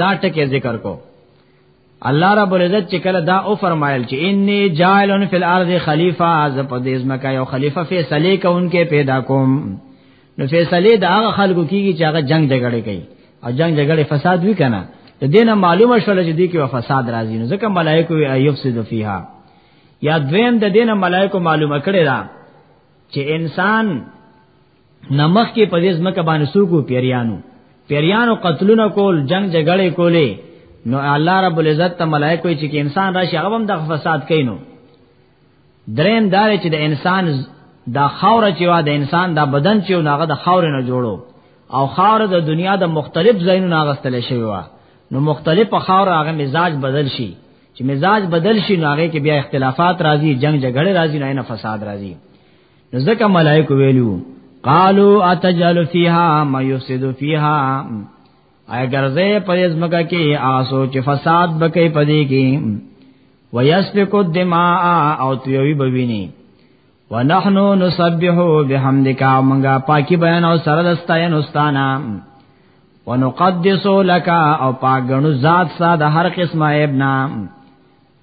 دا ټکی ذکر کو الله رب العزت چې کله دا او فرمایل چې انی جاعلن فی الارض خلیفہ از په دې ځمکه یو خلیفہ فیصله کوونکې پیدا کوم نو فیصله دا هغه خلکو کیږي چې هغه جنگ جګړه کوي او جنگ جګړه فساد وی کنه د دینه معلومه شول چې دې کې فساد راځي نو ځکه ملائکه وی ایفسد فیها یا دویم د دینه ملائکه معلومه کړي دا چې انسان نمخ کې په دې ځمکه باندې سوکو پیریانو پیریانو قتلونه کول جنگ جګړې کولې نو الله رب العزت ته ملائکه وی چې انسان راشي هغه هم د فساد کینو دریم دار چې د انسان دا خاور چې وا د انسان دا بدن چې هغه د خاور نه جوړو او خاور د دنیا د مختلف ځایونو ناغستل شوی وا نو مختلف خاور هغه مزاج بدل شي چې مزاج بدل شي نو هغه کې بیا اختلافات راځي جنگ جګړه راځي نه نه فساد راځي ځکه ملائکه ویلو قالو اتجل فیها ما یفسد فیها ایا ګرځې په دې ځمکه کې آسو چې فساد بکې پدې کې ويسفك الدماء او توي بويني ونحن نسبح بحمدك منغا پاکي بیان او سره دستاین استانا ونقدس لك او پاک غنو ذات ساده هر قسمه ابنا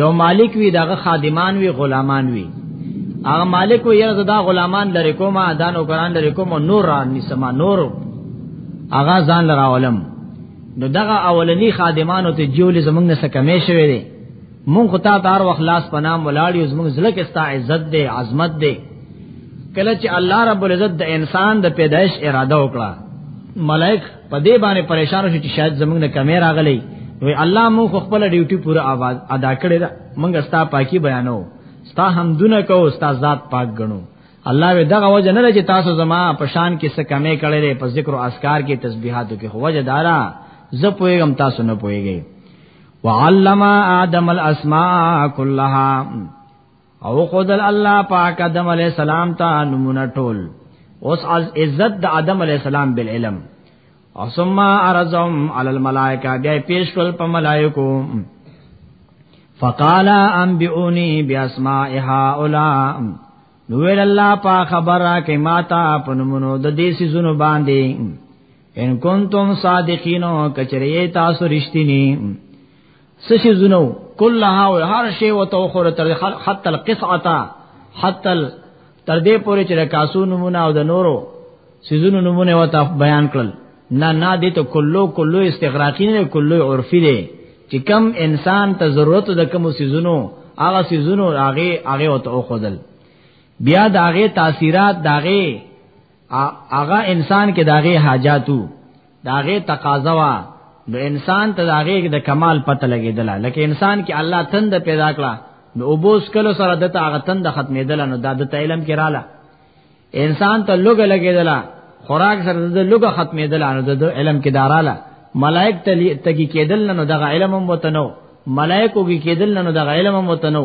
یو مالک وی دغه خادمان وی غلامان وی هغه مالک وی یره دا غلامان لری کومه دا نوکران لری کومه نور را نسما نور هغه ځان لرا علم نو دغه اولنی خادمانو ته جول زمنګ نه سکمې شوی دی مونږ خو تا تار وخلاص پنام ولاړ یو زمنګ زړه کې ستا عزت دی عظمت دی کله چې الله رب العزت د انسان د پیدایش اراده وکړه ملائک په دې باندې پریشان شو چې شاید زمونږ نه کیمرا غلې وی الله مو خو خپل ډیوټي پوره आवाज ادا کړی دا مونږ ستا پاکي بیانو ستا حمدونه کو ستا ذات پاک غنو الله وی دغه وجه نه چې تاسو زما په شان کې څه کمې کړې په ذکر او اذکار کې تسبیحاتو کې خو وجه دارا زه پوېږم تاسو نه پوېږئ وعلم آدم الاسماء كلها او خدل الله پاک آدم علی السلام ته نمونه ټول اوس از عزت د آدم علی السلام بل علم او ثم ارزم علی الملائکه بیا پیش کول په ملائکو فقال انبئوني باسماء هؤلاء نو ویل الله پا خبره کې ماتا پنمونو د دې سيزونو باندې ان کنتم صادقینو کچریه تاسو رښتینی سشي زنو كلها او هر شی او تو خور تر حتی القصعه حتی تر دې پورې چې کاسو نمونه او د نورو سيزونو نمونه وته بیان کړل نه نه دې ته کلو کلو استغراقی نه کلو عرفي دی چې کم انسان ته ضرورت د کم سيزونو هغه سيزونو هغه هغه وته او خدل بیا د هغه تاثیرات د هغه هغه انسان کې داغه حاجاتو داغه تقاضا وا نو انسان ته داغه د کمال پته لګیدله لکه انسان کې الله تند پیدا کړه نو اوبوس کلو سره د هغه تند ختمېدله نو د د علم کې رااله انسان ته لوګ لګیدله خوراک سره د لوګ ختمېدله نو د علم کې داراله ملائک تګي کېدل نو دغه علم هم وتنو ملائکو کې کېدل نو دغه علم هم وتنو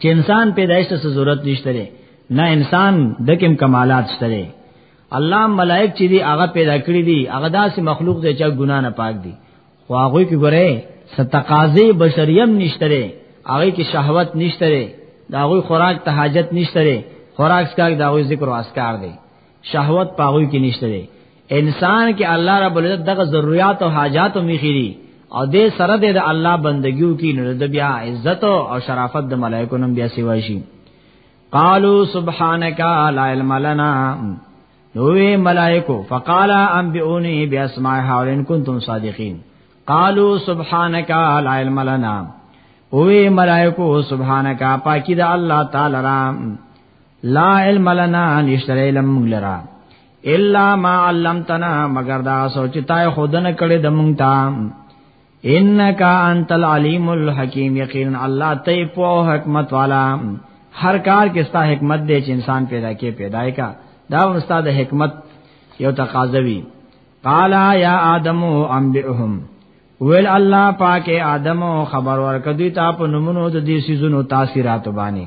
چې انسان پیدایش ته ضرورت نشته لري نه انسان دکم کمالات شته لري الله ملائک چې دی هغه پیدا کړی دی هغه داسې مخلوق دی چې ګنا نه پاک دی خو هغه کې ګوره ستقاضي بشریم نشته لري هغه کې شهوت نشته لري دا غوي خوراک ته حاجت نشته لري خوراک سکار دا غوي ذکر او اسکار دی شهوت پاغوي کې نشته دی انسان کې الله رب العزت دغه ضرورت او حاجات هم خېری او دې سره د الله بندګیو کې نو د بیا عزت او شرافت د ملائکو نوم بیا سیوا شي قالو سبحانك لا علم لنا نوې ملائکو فقال انبئوني باسماء هاولن كنتم صادقين قالو سبحانك لا علم لنا اوې ملائکو سبحانك پاکي د الله تعالی رام لا علم لنا نشتر علم لرا الا ما علمتنا مگر دا سوچ تا خودنه کړي د مونږ ته انک انت العلیم الحکیم یقینا الله ته په حکمت والا هر کار کې ستا حکمت دی چې انسان پیدا کې پیدای کا دا استاد حکمت یو تقاضوی قال یا آدم انبئهم ویل الله پاک آدم خبر ورکړي تا په نمونو د دې سيزونو تاثیرات باندې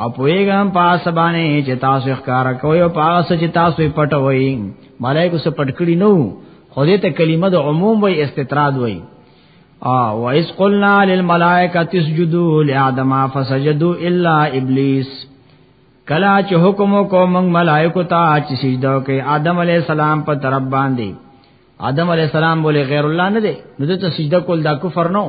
او پویګم پاس باندې چې تاسو ښکارا کوي او پاس چې تاسو پټوي ملائکه سو پټکړي نو خو دې ته کلمه د عموم وای استطراد وای او وایس قلنا للملائکه تسجدوا لآدم فسجدوا الا ابلیس کلا چې حکم کو موږ ملائکه ته چې سجده کوي آدم علی السلام په طرف باندې آدم علی السلام بوله غیر الله نه دی نو د ته سجده کول دا کفر نه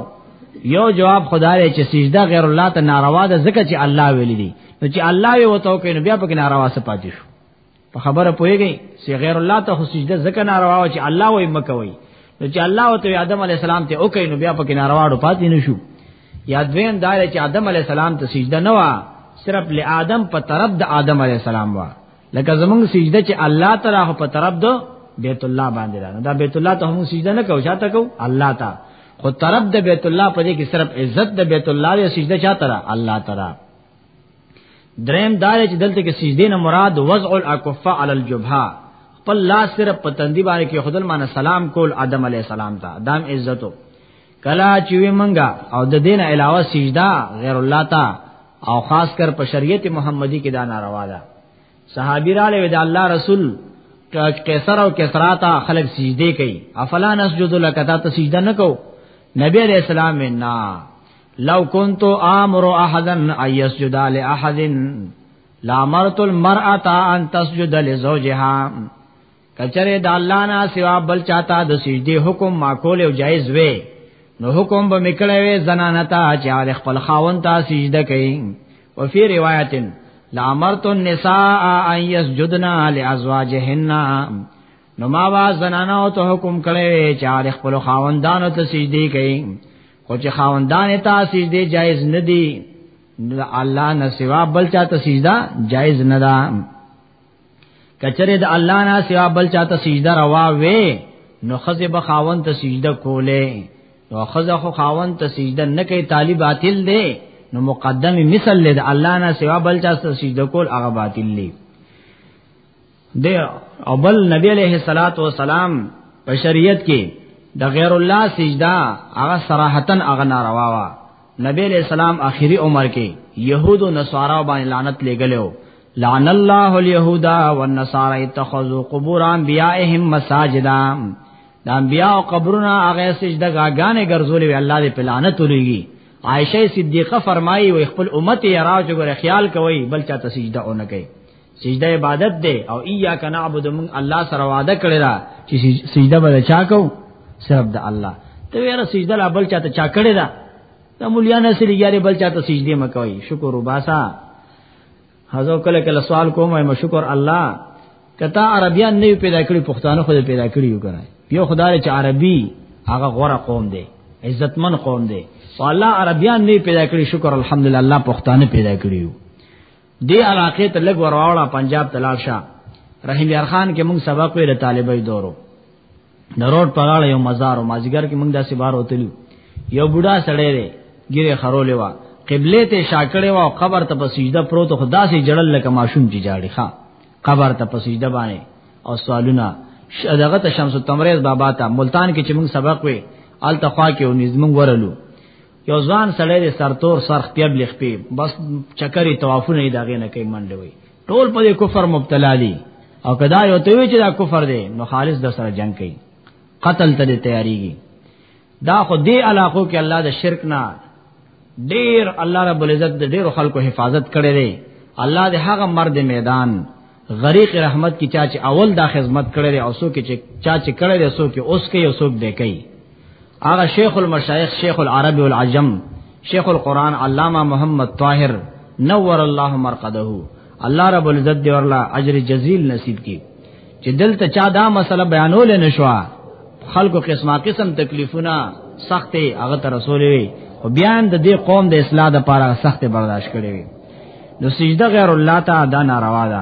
یو جواب خدای چې سجده غیر الله ته ناروا ده ځکه چې الله ویل دي نو چې الله یې وته کوي نو بیا پکې ناروا څه پاتې شو په خبره پويږي چې غیر الله ته سجده ځکه ناروا او چې الله وایي مکوي نو چې الله وته آدم علی السلام ته وکړي نو بیا پکې ناروا ډو پاتې نشو یا دویم دا چې آدم علی السلام ته سجده نه وا صرف له آدم په طرف د آدم علی السلام وا لکه زمونږ سجده چې الله تعالی خو په طرف دو بیت الله باندې راغله دا بیت الله ته هم سجده نه کو چاته کو الله تا خو طرف د بیت الله په دې کې صرف عزت د بیت الله او سجده چاته را الله تعالی دریم دار چې دلته کې سجده نه مراد وضع الاکف علی الجبهه خپل لاس صرف پتندی باندې کې خدل معنی سلام کول ادم علی السلام ته دام عزتو کلا چې وی منګه او د دین علاوه سجدا غیر الله تا او خاص کر په شریعت محمدی کې دا ناروا ده صحابی را لوي د الله رسول قیصر او کسرا تا خلق سجده کوي افلا نسجد لك تا ته سجده نکو نبی علیہ السلام نا لو كنت امر احدا ان يسجد لاحد لامرت المرأه ان تسجد لزوجها کچره د الله نه سوا بل چاته د سجدي حکم معقول او جایز وي نو حکم به میکړې وي زنانه ته چې هغه خپل خاوند ته سجده کوي او فی روایت لامرت النساء ان يسجدن لازواجهن نو ما وا زنانه او ته حکم کړې چې هغه خپل خاوندانو ته سجدي کوي خو چې خاوندان ته سجدي جایز نه دي الله نه سوا بل چاته سجده جایز نه ده کچره د الله نه سوا بل چاته سجده روا وي نو خزه به خاون ته سجده کوله نو خزه خو خاون ته سجده نه کوي طالب باطل دی نو مقدم مثل لید الله نه سوا بل چا ته سجده کول هغه باطل دی د او بل نبی علیہ الصلات والسلام په شریعت کې د غیر الله سجده هغه صراحتن هغه ناروا وا نبی علیہ السلام آخری عمر کې يهود او نصارا باندې لعنت لګلو لعن الله اليهود والنصارى اتخذوا قبور انبيائهم مساجدا د انبیاء او قبرونه هغه سجده غاګانې ګرځولې الله دې پلانت ولېږي عائشه صدیقه فرمایي وي خپل امت یې راو چې ګره خیال کوي بل چا ته سجده اونې کوي سجده عبادت ده او ایاک نعبد من الله سره وعده کړی دا چې سجده به چا کو صرف د الله ته ویره سجده لا بل چا ته چا کړی دا د مولیان سره یې بل چا ته سجده مکوي شکر وباسا هزو کله کله سوال کوم ما شکر الله کته عربیان نه پیدا کړی پښتانه خو پیدا کړی یو کنه یو خدای چې عربي هغه غوړه قوم دی عزتمن قوم دی الله عربیان نه پیدا کړی شکر الحمدلله الله پښتانه پیدا کړی یو دی علاقه ته لګ ورواړه پنجاب تلاشا رحیم یار خان کې موږ سبق ویل طالبای دورو د روډ په غاړه یو مزار او مازیګر کې موږ داسې بار وتلو یو بوډا سړی دی ګیره خرولې وا قبله ته شاکړې وا او قبر ته په سجده پروت خدا سي جړل لکه ماشوم چې جاړي ښا قبر ته په سجده باندې او سوالونه دغه ته شمس تمریز بابا ته ملتان کې چې موږ سبق وې ال تخوا کې او نظم ورلو یو ځوان سړی د سرتور سرخ پیب لخپې بس چکرې توافونه یې داغې نه کوي منډوي ټول په کفر مبتلا دي او کدا یو ته وی چې دا کفر دی نو خالص د سره جنگ کوي قتل ته تیاریږي دا خو دې علاقو کې الله د شرک نه ډیر الله رب العزت د ډیرو خلکو حفاظت کړي دی الله د هغه مرد میدان غریق رحمت کی چا چې اول دا خدمت کړي او سو کې چې چا چې کړي سو کې اوس کې او سو دې کوي هغه شیخ المشایخ شیخ العرب والعجم شیخ القران علامہ محمد طاهر نور الله مرقده الله رب العزت دی ورلا اجر جزیل نصیب کی چې دلته چا دا مسله بیانول نه شو خلکو قسمه قسم تکلیفونه سختې هغه ته رسولې او بیان د دې قوم د اصلاح لپاره سختې برداشت کړې وي نو سجده غیر الله ته دا ناروا ده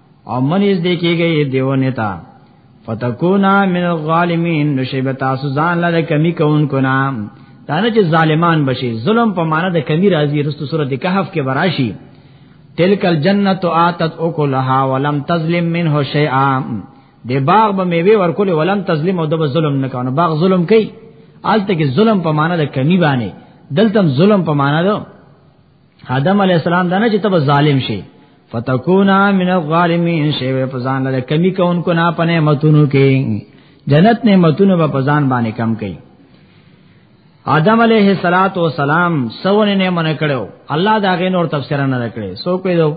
او منیز دی کېږي دیونه تا فتکونا من الظالمین نشیب تاسو ځان له کمی کون کو نام دانه چې ظالمان بشي ظلم په معنا د کمی راځي رستو سورته کهف کې براشي تلک الجنت آتت اکلها ولم تظلم منه شیئا د باغ به میوه ورکول ولم تظلم او د ظلم نه کانو باغ ظلم کوي آلته کې ظلم په معنا د کمی باندې دلته ظلم په معنا ده آدم علی السلام دا نه چې تب ظالم شي فتکونا من الظالمین شی په ځان له کمی کوونکو نه پنه متونو کې جنت نه متونو په ځان باندې کم کړي آدم علیه الصلاۃ والسلام سونه نه من کړو الله دا غي نور تفسیر نه کړي سو کوي دو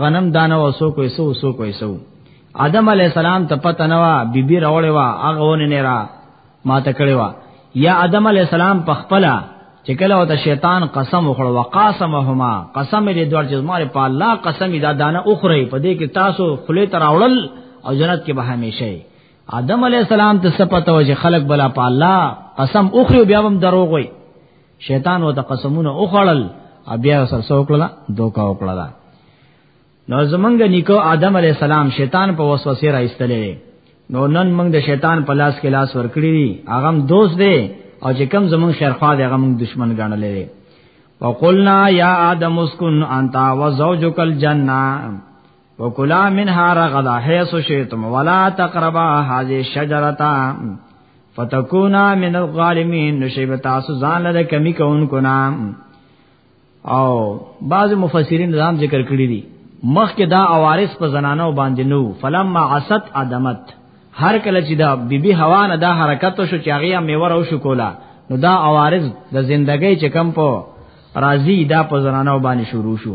غنم دانه او سو کوي سو سو کوي سو آدم علیه السلام ته پته نه وا بیبي راوړې وا هغه ونه نه را ما ته کړی وا یا آدم علی السلام په خپل چې کله وته شیطان قسم وخړ وقاسمهما قسم دې دوړ چې ماره په الله قسم دا دانه اخره په دې کې تاسو خله تراولل او جنت کې به همیشه آدم علی السلام ته سپته و چې خلق بلا په الله قسم اخره بیا هم دروغ وي شیطان وته قسمونه اخړل بیا سر سوکړه دوکا وکړه نو زمونږ نیکو آدم علی السلام شیطان په وسوسه را ایستلې نو نن موږ د شیطان په لاس کې لاس ورکړی دی هغه دوست دی او چې کم زمون شرخوا دی هغه موږ دشمن ګڼلې دی وقلنا یا آدم اسکن انت وزوجک الجنه وکلا منها رغدا حيث شئتم ولا تقربا هذه الشجره فتكونا من الظالمين نشيب تاسو ځان له کمی کوونکو نام او بعض مفسرین نظام ذکر کړی دي مخکې دا عوارض په زنانو باندې نو فلما عصت ادمت هر کله چې دا بیبي هوا نه دا حرکت شو چې هغه میور او شو کولا نو دا عوارض د زندګۍ چې کم په راضی دا په زنانو باندې شروع شو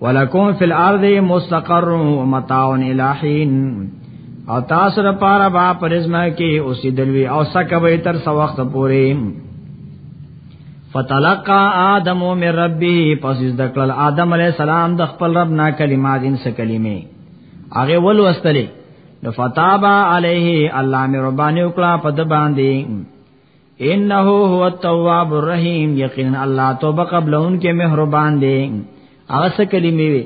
ولکم فی الارض مستقر و متاع الہین او تاسو را پارا با پرزما کې اوسې دلوي او سکوي تر سو وخت پورې فتلقا آدم من ربه پس ذکر آدم علی السلام د خپل رب نا کلمات انس کلمې هغه ول وستلې نو فتابا علیه الله مې ربانه وکړه په د باندې انه هو التواب الرحیم یقینا الله توبه قبل ان کې مهربان دی هغه څه کلمې وي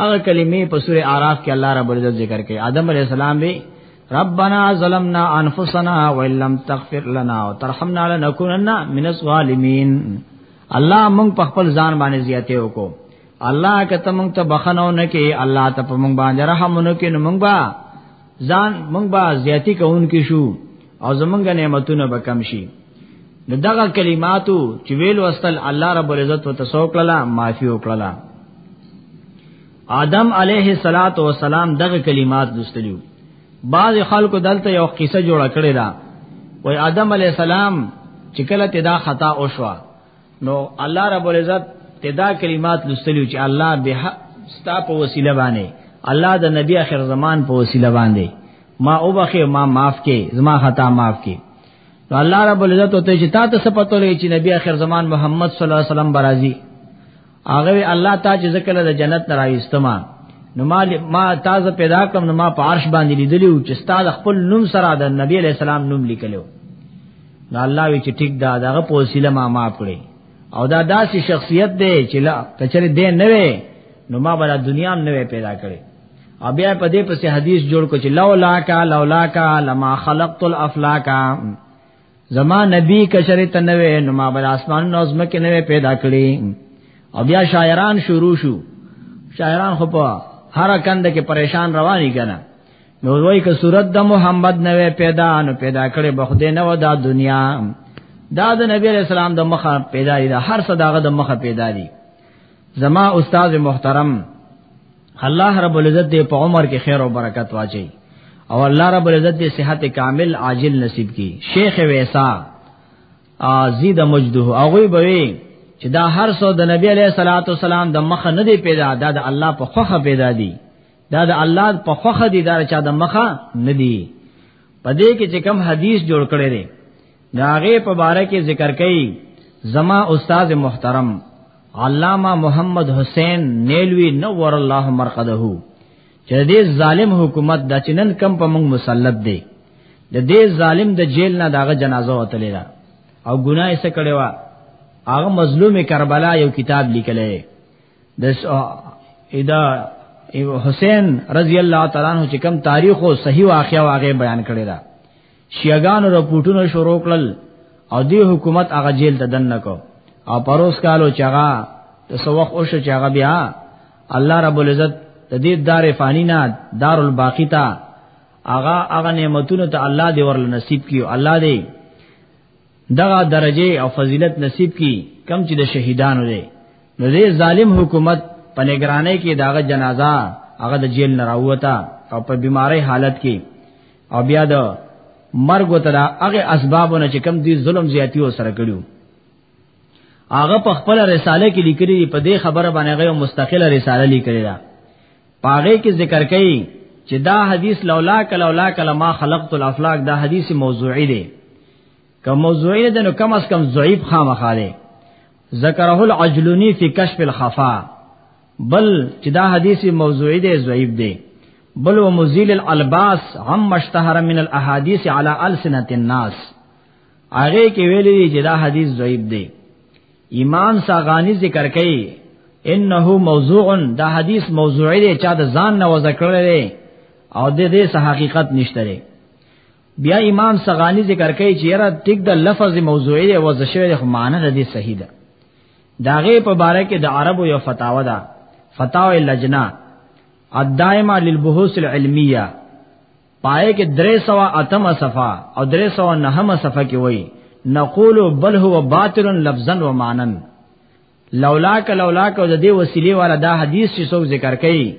هغه کلمې په سورې আরাف کې الله رب العزت ذکر کوي آدم علی السلام به ربنا ظلمنا انفسنا وان لم تغفر لنا وترحمنا لنكونن من الظالمين الله موږ په خپل ځان باندې زیاته وکړو الله کته موږ ته بخنو نه کې الله ته په موږ باندې رحم نه کې نو موږ با ځان موږ به زیاتی کوونکې شو او زمونږ نعمتونه به کم شي نو دغه کلماتو چې ویل وستل الله رب العزت و تسوکلا معافي وکړه آدم علیه الصلاۃ والسلام دغه کلمات دوستلیو بعض خلکو دلته یو قصه جوړه کړې ده وای آدم علیه السلام چې کله ته دا خطا او شوا نو الله رب العزت تدا کلمات لستلیو چې الله به ستا په وسیله باندې الله د نبی اخر زمان په وسیله باندې ما او بخې ما معاف کې زما خطا معاف کې نو الله رب العزت ته چې تا ته سپتولې چې نبی اخر زمان محمد صلی الله علیه وسلم برازي هغه الله تعالی چې ذکر د جنت نه راويستما نو ما ما تازه پیدا کوم نو ما په عرش باندې لیدلی او چې ستاسو خپل نوم سره د نبی علی السلام نوم لیکلو نو الله وی چې ټیک دا دغه په وسیله ما معاف کړي او دا داسې شخصیت دی چې لا کچره دې نه وي نو ما بل دنیا هم نه پیدا کړي او بیا په دې پسې حدیث جوړ کو چې لولا کا لولا کا لما خلقت الافلاک زما نبی کشر ته نه وې نو ما بل اسمان نو زما کې نه وې پیدا کړی او بیا شاعران شروع شو شاعران خو په هر کند کې پریشان رواني کنه نو وای که صورت د محمد نه وې پیدا نو پیدا کړي بخدې نه و دا دنیا دا د نبی علیہ السلام د مخه پیدا دي هر صداغه د مخه پیدا دي زما استاد محترم الله رب العزت دې په عمر کې خیر او برکت واچي او الله رب العزت دې صحت کامل عاجل نصیب کړي شیخ ویسا ازید مجده او وی بوي چې دا هر څو د نبی علیہ الصلوۃ والسلام د مخ نه دی پیدا دا د الله په خوخه پیدا دی دا د الله په خوخه دی دا چا د مخه نه دی پدې کې چې کوم حدیث جوړ کړی دی داغه په باره کې ذکر کړي زما استاد محترم علامہ محمد حسین نیلوی نور الله مرقده چې دې ظالم حکومت د چنن کم په موږ مسلط دی د دې ظالم د جیل نه داغه جنازه وتلې ده او ګناه یې کړې و هغه مظلوم کربلا یو کتاب لیکلې د ادا حسین رضی الله تعالی عنہ چې کم تاریخ او صحیح واقعا واغې بیان کړی دا شیعاګانو رپورټونه شروع کړل او دی حکومت هغه جیل ته دن نکو او پروس کالو چغا د سوخ او شو چغا بیا الله رب العزت د دې دار فانی نه دار الباقی تا اغا اغا نعمتونو ته الله دی ورل نصیب کیو الله دی دغه درجه او فضیلت نصیب کی کم چې د شهیدانو دی نو دې ظالم حکومت په نگرانۍ کې داغه جنازه هغه د جیل نه راوته او په بیماری حالت کې او بیا د مرګ ته دا هغه اسبابونه چې کم دي ظلم زیاتی و سره کړیو هغه په خپل رساله کې لیکلي په دې خبره باندې غو مستقله رساله لیکلې ده پاره کې ذکر کړي چې دا حدیث لولا کلا لولا کلا ما خلقت الافلاک دا حدیث موضوعی دی که موضوعی دی نو کم از کم ضعیف خامخاله ذکره العجلونی فی کشف الخفا بل چې دا حدیث موضوعی دی ضعیف دی بل و مزیل الالباس هم مشتهر من الاحاديث على السنه الناس هغه کې ویلي چې دا حدیث ضعیف دی ایمان ساغانی ذکر کوي انه موضوع دا حدیث موضوعی دی چا د ځان نه وځ کړل دی او د دې سه حقیقت نشته دی بیا امام سغانی ذکر کوي چې یاره ټیک د لفظ موضوعی دی وځ شوی خو معنی د دې صحیح ده داغه په باره کې د عربو یو فتاوا ده فتاوا لجنا الدائمه للبحوث العلميه پای کې 308 صفه او 309 صفه کې وایي نقول بل هو باطل لفظا و معنا لولاک لولاک او د دې وسیله والا دا حدیث چې څوک ذکر کوي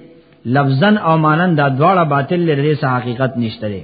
لفظا او معنا دا دواړه باطل لري حقیقت نشته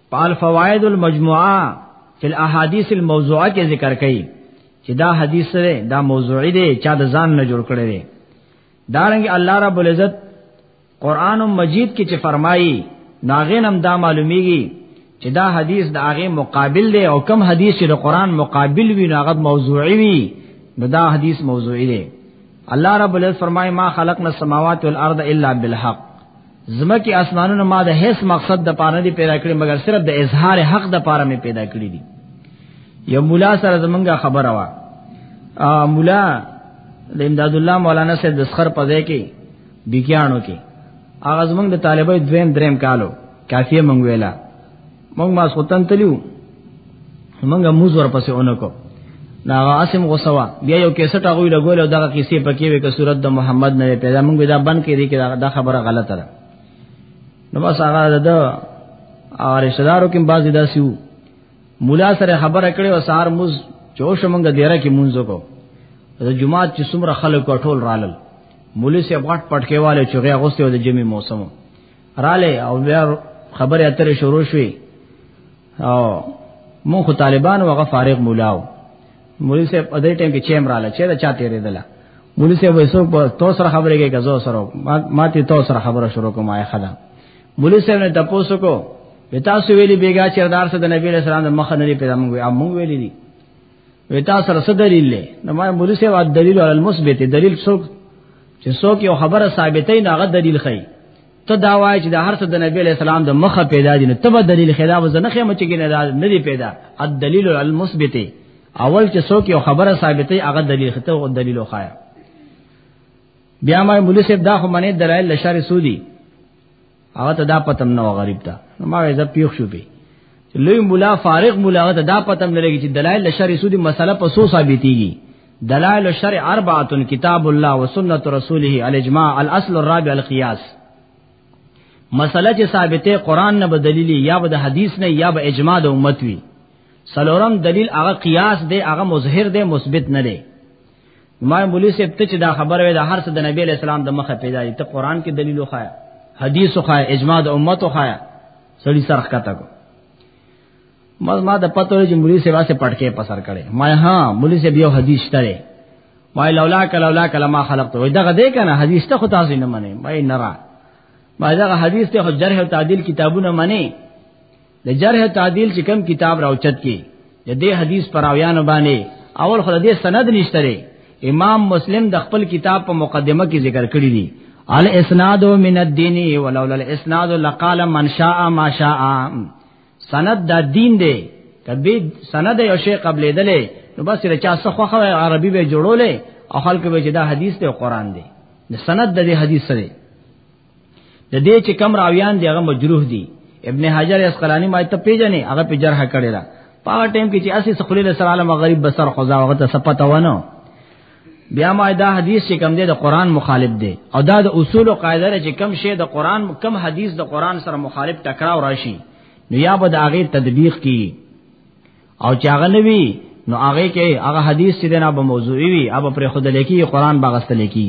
پال فوائد المجموعه فی الاحادیث الموضوعه کې ذکر کړي چې دا حدیث سره دا موضوعي دی چا د ځان نه جوړ کړی دی دارنګ الله رب العزت قران مجید کې چې فرمایي ناغین هم دا معلومیږي چې دا حدیث د هغه مقابل دی او کم حدیث چې د قران مقابل وي نو هغه موضوعي وي نو دا حدیث موضوعي دی الله رب العزت فرمایي ما خلقنا السماوات والارض الا بالحق زمکه اسمانونه ما د هیڅ مقصد د پاره دی پیدا کړی مګر صرف د اظهار حق د پاره مې پیدا کړی دي یو مولا سره زمونږه خبره وا مولا د امداد الله مولانا صاحب د سخر په ځای کې بیګیانو کې هغه زمونږ د طالبای دویم دریم کالو کافیه مونږ ویلا مونږ ما سوتن تلیو مونږه موز ورپسې اونکو دا عاصم غوسوا بیا یو کیسټ هغه لګول او دغه کیسې پکې وې ک صورت د محمد نه پیدا مونږ دا بند کړي کې دا خبره غلطه ده نو بس هغه د او رشتہ دارو کې بعضی داسې وو مولا سره خبره کړې او سار موز جوش مونږ دیره کې مونږ کو د جمعات چې څومره خلک ټول رالل مولوی سي غټ پټکیواله چغه غوسته د جمی موسمو رااله او بیا خبره اترې شروع شوې او مون خو طالبان وغه فارغ مولاو مولوی صاحب په دې ټیم کې چیم رااله چې دا چا تیرې دله مولوی صاحب وسو په تو سره خبرې کې غزو سره ما ته تو سره خبره شروع کوم آیا خدا مولوی صاحب نه تاسو کو وتا سو ویلي بیګا چردار سره د نبی له سلام د مخ نه لري پیدا مونږ ویلي دي وتا سره څه دلیل لې نو ما مولوی سیو دلیل علی المثبت دلیل څوک چې څوک یو خبره ثابتې نه غو دلیل خي ته دا وای چې د هر څه د نبی علی السلام د مخه پیدا دي نو ته به دلیل خدا و زنه خمه چې نه دا نه دی پیدا الدلیل المثبت اول چې څوک یو خبره ثابتې هغه دلیل خته او دلیل وخایا بیا ما مولوی سیو دا خو منه دلایل لشر سودی هغه ته دا پتم نه غریب ته نو ما یې زپیښ شو پی لوی مولا فارغ مولا هغه ته دا پتم نه لګی چې دلایل شرع سودی مسله په سو ثابتېږي دلائل الشرع اربعه کتاب الله وسنت رسوله الاجماع الاصل الرابع القياس مسله چې ثابته قران نه بدلیلی یا به حدیث نه یا به اجماع د امت وی سلورم دلیل هغه قیاس دی هغه مظهر دی مثبت نه دی ما مولوی صاحب ته چې دا خبره وي دا هر څه د نبی علی السلام د مخه پیدا دي ته قران کې دلیل وخایا حدیث وخایا اجماع د امت وخایا سړی سرخ کته کو ما ما د پته لري چې مولوی صاحب واسه پټکې پسر کړي ما ها مولوی صاحب یو حدیث تره ما لولا کلا لولا کلا ما خلقت وای دغه دې کنه حدیث ته خو تاسو نه منئ ما نه را ما دغه حدیث ته خو جرح او تعدیل کتابونه منئ د جرح تعدیل چې کم کتاب راوچت کی د دې حدیث پراویان باندې اول خو دې سند نشته لري امام مسلم د خپل کتاب په مقدمه کې ذکر کړی دی ال اسناد من الدین ولولا الاسناد لقال من شاء ما شاء سند دا دین دی کبه سند یو شی قبل دله نو بس له چا څخه خو عربي به جوړولې او خلک به چې دا حدیث دی او قران دی د سند د دې حدیث سره د دې چې کم راویان دی هغه مجروح دي ابن حجر اسقلانی ما ته پیژنې هغه په جرح کړی را په هغه ټیم کې چې اسی سخلی له سره عالم غریب بسر خدا وغه ته سپته ونه بیا ما دا حدیث چې کم دی د قران مخالف دی او دا د اصول او قاعده چې کم شی د قران کم حدیث د قران سره مخالف ټکراو راشي نو یا به د هغه تطبیق کی او چې هغه نوی نو هغه کې هغه حدیث چې دنا به موضوعي وي هغه پر خود لیکي قرآن باغسته لیکي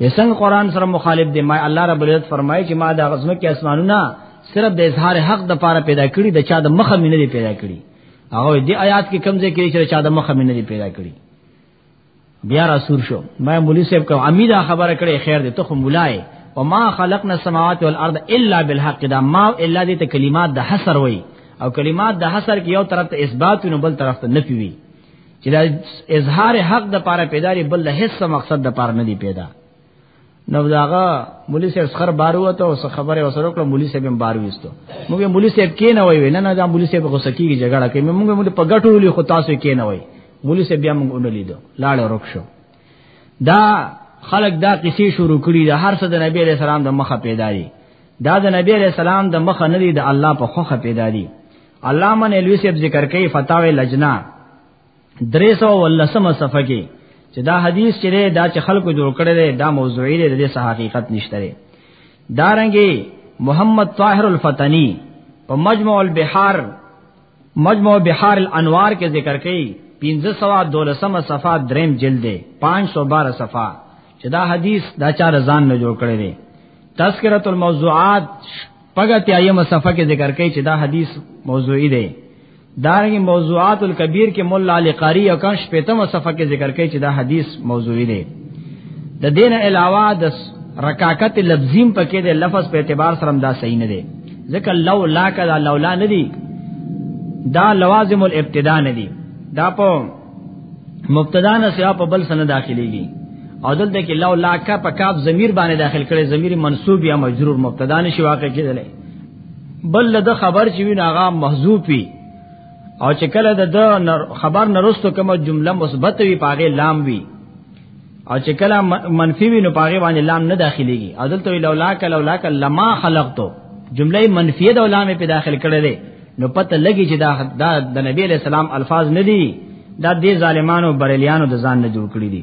وسنګ قرآن سره مخالف دی ما الله رب العزت فرمایي چې ما د غزمه کې اسمانونه صرف د اظهار حق د پاره پیدا کړی د چا د مخه مینه دی پیدا کړی هغه دې آیات کې کمزې کې چې چا د مخه مینه دی پیدا کړی بیا رسول شو ما مولوی صاحب کوم امیدا خبره کړې خیر دې ته خو مولای او ما خلقنا السماوات والارض الا بالحق دا ما الا دې ته کلمات د حصر وای او کلمات د حصر کې یو طرف ته اثبات نو بل طرف ته نفي وي چې دا اظهار حق د پاره پیدا لري بل هیڅ مقصد د پاره نه دی پیدا نو داغه مولوی صاحب سخر بار وته او خبره وسره کړه مولوی صاحب هم بار وستو موږ مولوی صاحب کې نه وای نه نه دا مولوی صاحب غوسه کیږي جګړه کوي موږ موږ په ګټو ولې خو تاسو کې نه وای مولوی صاحب بیا موږ ونلیدو لاړ ورک شو دا خلق دا قصې شروع کړي دا هر څه د نبی علیہ السلام د مخه پیدا دي دا د نبی علیہ السلام د مخه نه دي د الله په خوخه پیدا دي علامه نلوی صاحب ذکر کوي فتاوی لجنا 313 صفحه کې چې دا حدیث چې دا چې خلکو جوړ کړی دی دا موضوعي دی د دې حقیقت نشته دی دارنګي محمد طاهر الفتنی په مجموع البحار مجموع بحار الانوار کې ذکر کړي 1512 صفحه دریم جلد دی 512 صفحه چې دا حدیث دا چا رضان نه جوړ کړی دی تذکرۃ الموضوعات پګه تیایمه صفحه کې ذکر کړي چې دا حدیث موضوعي دی دارنګ موضوعات الکبیر کې مولا علی قاری او کان شپیتم صفحه کې ذکر کوي چې دا حدیث موضوعی دی د دین علاوه د رکاکت لفظیم پکې د لفظ په اعتبار سره دا صحیح نه دی ځکه لو لا کذا لو لا نه دی دا لوازم الابتداء نه دی دا په مبتدا نه سیا په بل سن داخليږي او دلته کې لو لا کا په کاف ضمیر باندې داخل کړي ضمیر منصوب یا مجرور مبتدا نشي واقع کېدلی بل د خبر چې وین هغه محذوف وي او چې کله د خبر نرستو کوم جمله مثبت وي پاغه لام وي او چې کله منفي وي نو پاغه باندې لام نه داخليږي عدل تو لولا ک لولا ک لما خلقتو جمله منفیه د لام په داخل کړي دي نو پته لګي چې دا د نبی له سلام الفاظ نه دي دا د ظالمانو بریلیانو د ځان نه جوړ کړی دي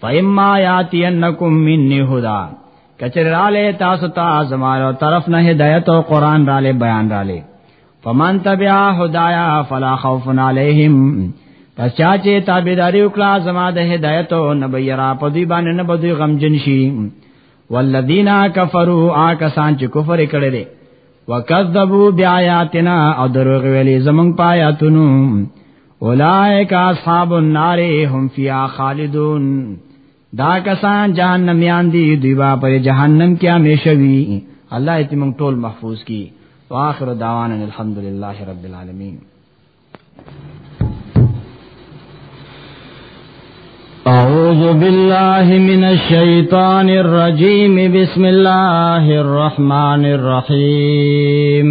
فإما ياتينكم مني هدى کچر راله تاسو ته زماره طرف نه هدایت او قران راله بیان راله فمن تبع هدايا فلا خوف عليهم پس چا چې تابعداري وکړه زما د هدایت او نبی را په دې باندې نه بدوي غمجن شي والذین کفروا آکسان چې کفر کړي دي وکذبوا بیااتنا او دروغ ویلي زمون پایاتونو اولائک اصحاب النار هم فیها خالدون دا کسان جهنميان دي دوی با پر جهنم کې همیشه وي الله دې موږ ټول محفوظ کړي واخر دعوانا الحمدلله رب العالمین أعوذ بالله من الشيطان الرجيم بسم الله الرحمن الرحيم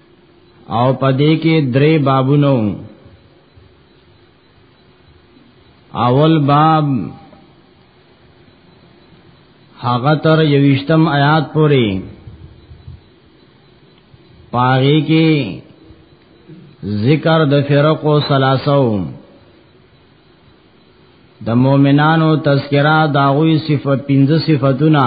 او پدې کې درې بابونو اول باب هغه تر یوشتم آیات پورې پاره کې ذکر د فرق او سلاسو د مؤمنانو تذکرہ داوی صفات 15 صفاتونه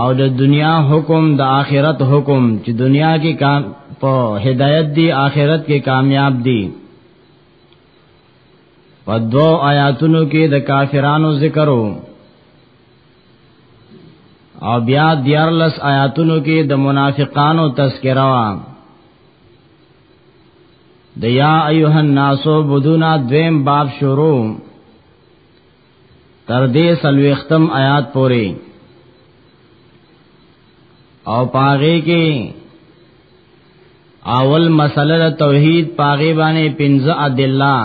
او د دنیا حکم د آخرت حکم چې دنیا کې کام په هدایت دی آخرت کې کامیاب دی په دو آیاتونو کې د کافرانو ذکر او بیا دیارلس آیاتونو کې د منافقانو تذکرہ وا د یا ایها الناس بدونا دویم باب شروع تر دې سلوختم آیات پورې او پاغه کې اول مسله توحید پاغه باندې پنځه ادله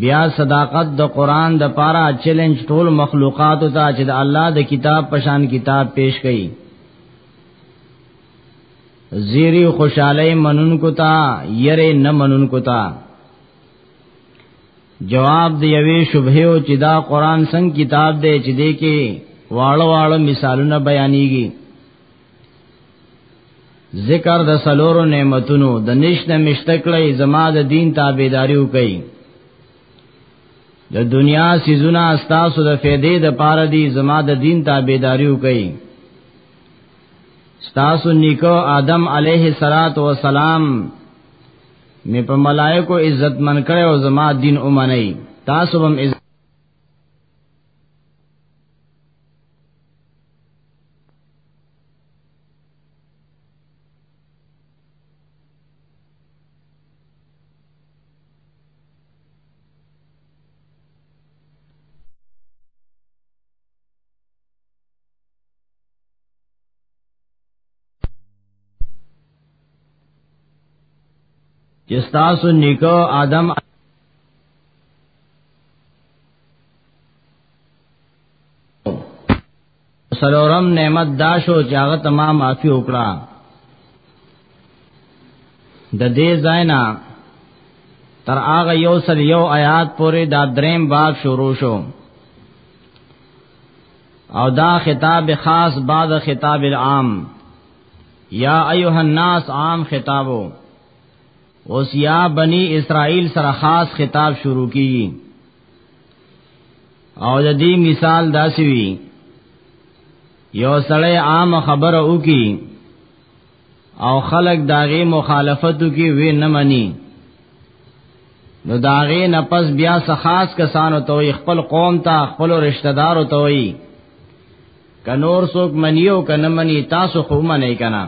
بیا صداقت د قران د پاره چیلنج ټول مخلوقات ته چې د الله د کتاب پشان کتاب پیش کړي زیری خوشاله منونکو ته یری نه منونکو ته جواب دی یوې شبهه او چې دا قران څنګه کتاب دی چې دې کې واړه واړه مثالونه بیانېږي ذکر د سلورو نعمتونو د نشته مشتکلې زما د دین تابعداریو کوي د دنیا سيزونه استاسو د فیدې د پاره دي زما د دین تابعداریو کوي استاسو نیکو آدم علیه الصلاۃ والسلام می په ملائکو عزت من کړي او زما دین اومنئ تاسو هم عزت جستاسو نیکو آدم سلورم نعمت دا شو چې هغه تمام معافي وکړه د دې زینا تر هغه یو سل یو آیات پورې دا دریم باب شروع شو او دا خطاب خاص بعد خطاب العام یا ایها الناس عام خطابو اوس یا بنی اسرائیل سره خاص خطاب شروع کی او د دې مثال داسوي یو سړی عام خبره وکي او خلق داغه مخالفتو کې وی نه مني نو داغه نفس بیا سخاص کسانو ته خپل قوم ته خپل رشتہ دارو ته وی کنور سوک منیو کنه منی تاسو خو منی کنا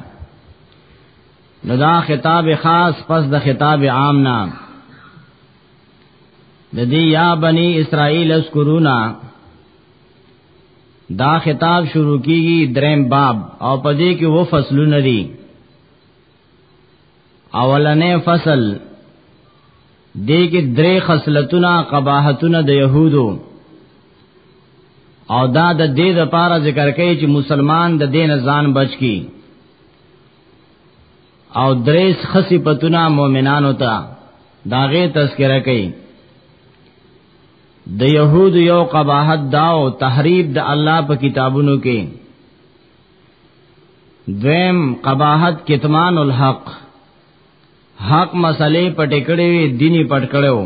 نو دا خطاب خاص پس د خطاب عام نا د دې یا بنی اسرائیل اسکرونا دا خطاب شروع کیږي دریم باب او پدې کې وو فصلونه دي اولنې فصل دې کې درې خصلتونه قباحتونه د يهودو او دا د دې د پاره ذکر کوي چې مسلمان د دین ځان بچ کی او درې خصيبتونه مؤمنانو ته داغه تذکرہ کوي د يهود یو قباحت داو تحریف د الله په کتابونو کې دویم قباحت کتمان الحق حق مسلې پټې کړې وي دیني پټ کړو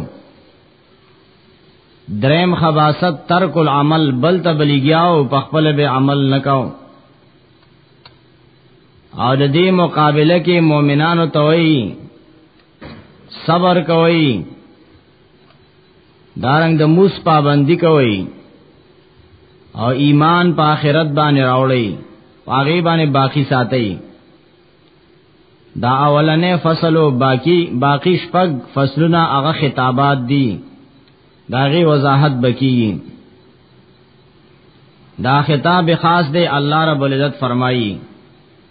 دریم خباست ترک العمل بل تبلیغیاو په خپل به عمل نکاو او د دې مقابله کې مؤمنانو توئی صبر کوي دارنګ د موس پابندي کوي او ایمان په آخرت باندې راوړي پاغي باندې باقی ساتي دا اولنې فصل او باقی باقی شپږ فصلونه هغه خطابات دي داغي وضاحت بکی دا خطاب خاص دی الله رب العزت فرمایي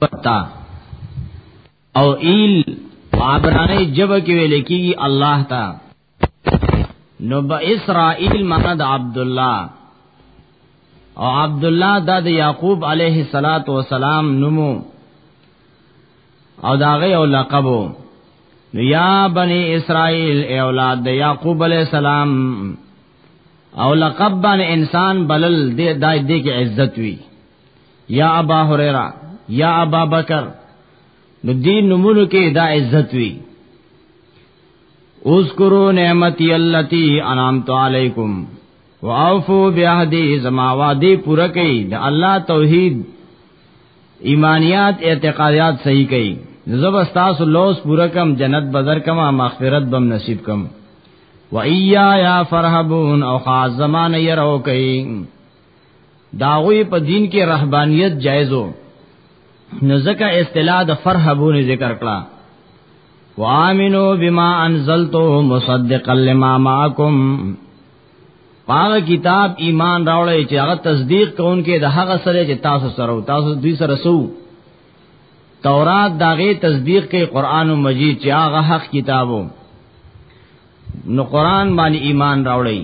پتا او ایل عبرانی جبه کې ویل کېږي الله تا نو با اسرائیل مانا د عبد الله او عبد الله دا د یعقوب علیه الصلاۃ والسلام نومو او داغه او لقبو نو یا بنی اسرائیل ای اولاد د یعقوب علیه السلام او لقب باندې انسان بلل دې دای دې کې عزت وی یا ابا هريره یا ابا بکر نو دین نمونو کې دا عزت وی اذکرو نعمتي التي انعمت علیکم واوفو بعهدی زما وعده پوره کړئ د الله توحید ایمانیات اعتقادات صحیح کړئ زب استاس لوس پوره کم جنت بدر کما مغفرت بم نصیب کم و ایا یا فرحبون او خاص زمانه يرو کئ داغوی په دین کې رهبانیت جایزو نو ځکه اصطلاح د فرحبونه ذکر کړه وامنو بما انزلتو مصدقا لما معکم پاغه کتاب ایمان راوړی چې هغه تصدیق کوونکې د هغه سره چې تاسو سره او تاسو دوی سره سو تورات داغه تصدیق کې قران مجید چې هغه حق کتابو نو قران باندې ایمان راوړی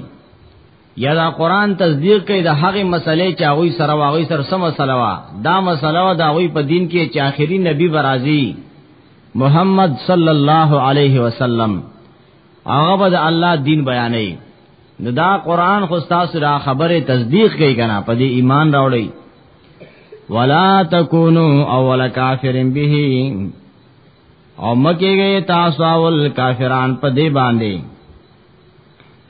یا دا قران تصدیق کوي د هغه مسلې چې هغه سره واغوي سره سم مسله وا دا مسله وا دا وی په دین کې چې آخري نبی برازي محمد صلی الله علیه وسلم هغه به د الله دین بیانې نو دا قران خو تاسو را خبره تصدیق کوي کنه په دې ایمان راوړی ولا تکونو اول کافرن به او مکه گئے تاسو اول کافران په دې باندې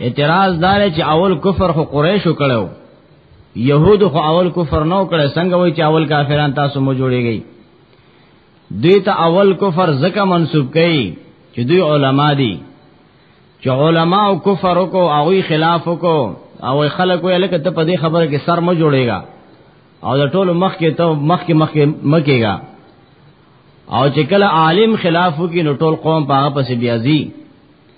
اعتراض دار چې اول کفر خو قریشو کړو يهود خو اول کفر نو کړي څنګه وای چې اول کافران تاسو مو جوړیږي دوی ته اول کفر زکه منسوب کړي چې دوی علما دي چې علما او کفر کو او خلاف کو او خلک وی لکه ته په دې خبره کې سر مو جوړیږي او د ټولو مخ کې ته مخ کې مخ کې مکیږي او چې کله عالم خلاف وکړي نو ټول قوم په هغه پسې بیازي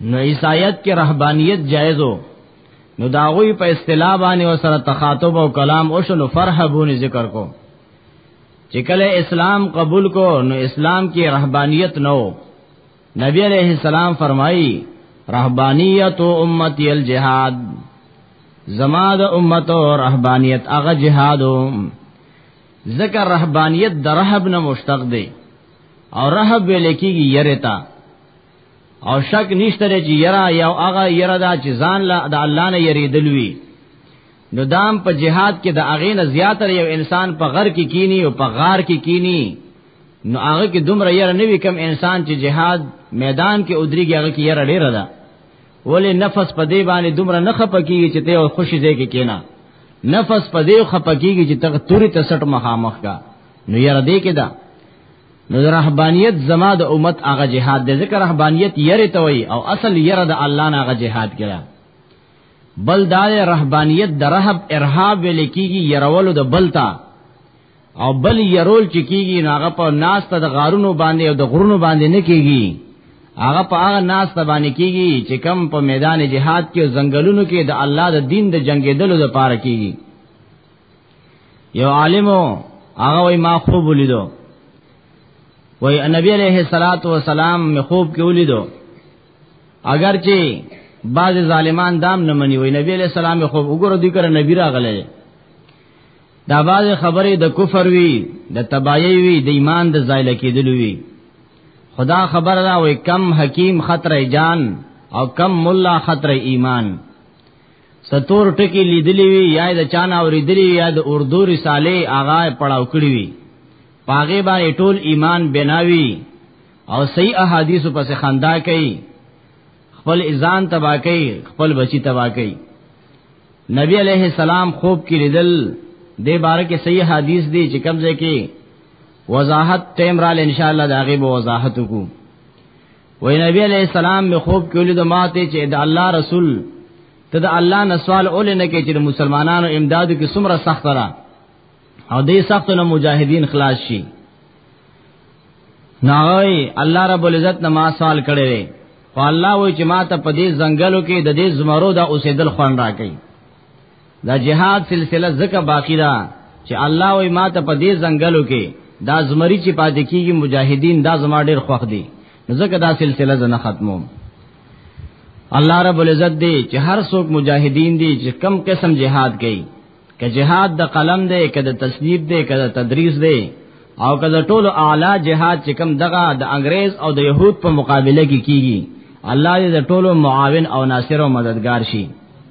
نو عیسایت کې رهبانیت جایزو نو دا غوی په اصطلاح باندې او سره تخاطب او کلام او شنو فرحبون ذکر کو چې کله اسلام قبول کو نو اسلام کې رهبانیت نو نبی علیہ السلام فرمایي رهبانیت او امتی الجهاد زما د امت او رهبانیت هغه جهادو ذکر رهبانیت د رهب نه مشتق دی او رهب ویل کېږي یره تا او شک نشته چې یرا یو هغه یرا دا چې ځان له د الله نه یریدل وی نو دام په جهاد کې د اغه نه زیاتره یو انسان په غر کې کی کینی او په غار کې کی کینی نو هغه کې دومره یره نه وی کم انسان چې جهاد میدان کې ودریږي هغه کې یره ډیره ده ولې نفس په دې باندې دومره نه خپکیږي چې ته خوشی ځای کې کینا نفس په دې خپکیږي چې ته توري ته سټ مخامخ کا نو یره دې کې ده نو رهبانیت زما د امت هغه جهاد دی ځکه رهبانیت یره ته وای او اصل یره د الله نه هغه جهاد کړه بل دا رهبانیت د رهب ارهاب ویل کیږي يرولو د بلتا او بل يرول چې کیږي ناغه په ناس ته د غارونو باندې او د غرونو باندې نه کیږي هغه په هغه ناس ته باندې کیږي چې کم په میدان جهاد کې او ځنګلونو کې د الله د دین د جنگیدلو لپاره کیږي یو عالم هغه وای ما خوب ولیدو وای نبی علیہ الصلات والسلام می خوب کې ولیدو اگر چې بعض ظالمان دام نه مني وای نبی علیہ السلام خوب وګوره دوی کړه نبی راغله دا باز خبرې د کفر وی د تبایی وی د ایمان د زایل کېدل وی خدا خبر را وی کم حکیم خطر جان او کم مولا خطر ایمان ستور ټکی لیدلی وی یا د چانه اوریدلی یا د اردو رساله آغا پړاو کړی وی پاغه باندې ټول ایمان بناوی او صحیح احادیث پس خندا کوي خپل ازان تبا کوي خپل بچی تبا کوي نبی علیہ السلام خوب کې لیدل دې باره کې صحیح حدیث دی چې کوم ځای کې وضاحت تیم را ان شاء الله دا غیب وضاحت وکړو وای نبی علیہ السلام می خوب کې ولید ماته چې د الله رسول ته د الله نه سوال اول نه کې چې د مسلمانانو امدادو کې څومره سخت را او دې سخت نه مجاهدین خلاص شي ناوی الله رب العزت نه ما سوال کړي او الله وای چې ما ته په دې ځنګلو کې د دې زمرو د اوسېدل خوان راکړي دا جهاد سلسله زکه باقی ده چې الله وي ما ته په دې ځنګلو کې دا زمری چې پاتې کیږي مجاهدین دا زما ډیر خوښ دي زکه دا سلسله زنه ختموم الله رب العزت دی چې هر څوک مجاهدین دی چې کم قسم جهاد کوي که جهاد د قلم دی که د تصنیف دی که د تدریس دی او که د ټولو اعلی جهاد چې کم دغه د انګريز او د يهود په مقابله کې کی کیږي الله دې د ټولو معاون او ناصر او مددگار شي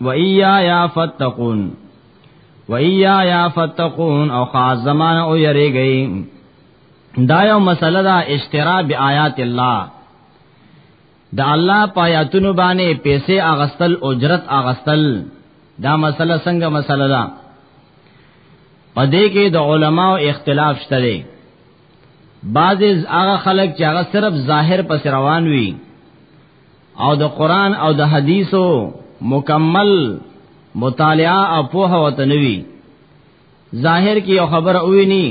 و ایا یا فتقون و ایا یا فتقون او خاص زمانہ او یریږي دا یو مسله دا اشترا بیاات الله د الله پایاتونو باندې پیسې اغستل اجرت اغستل دا مسله څنګه مسله ده پدې کې د علماو اختلاف شته دی بعضی هغه خلک چې هغه صرف ظاهر پس روان وي او د قران او د حدیثو مکمل مطالعه او پوهه وته نوي ظاهر کې یو خبره وې ني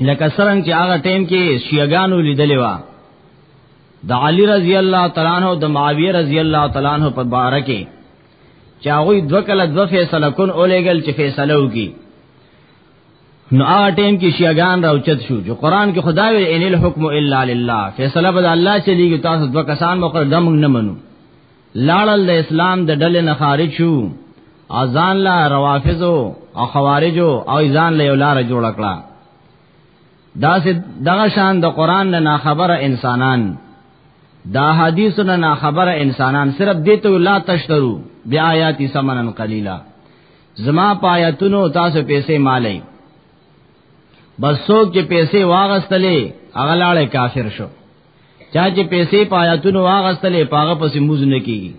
لکه سرنګ چې هغه ټیم کې شیعاګانو لیدلې و د علی رضی الله تعالی عنہ د معاویه رضی الله تعالی عنہ په باره کې چې هغه دوه کله دوه فیصله کون اولېګل چې فیصله وکي نو هغه ټیم کې شیعاګان راوچت شو چې قران کې خدای وی ان الحکم الا لله فیصله به الله چلیږي تاسو دوه کسان مو کړ دمغ نه منو لاړل د اسلام د ډلې نه خارج شو اذان لا روافضو او خوارجو او ځان له ولاره جوړ کړه دا سه دغه شان د قران نه ناخبره انسانان دا حدیث نه ناخبره انسانان صرف دې ته لا تشترو بیا آیاتی سمنن قلیلا زما پایتونو تاسو پیسې مالای بس څوک چې پیسې واغستلې هغه لاړې کافر شو چا چې پیسې پایتونو واغستلې پاغه پسې موز نه کیږي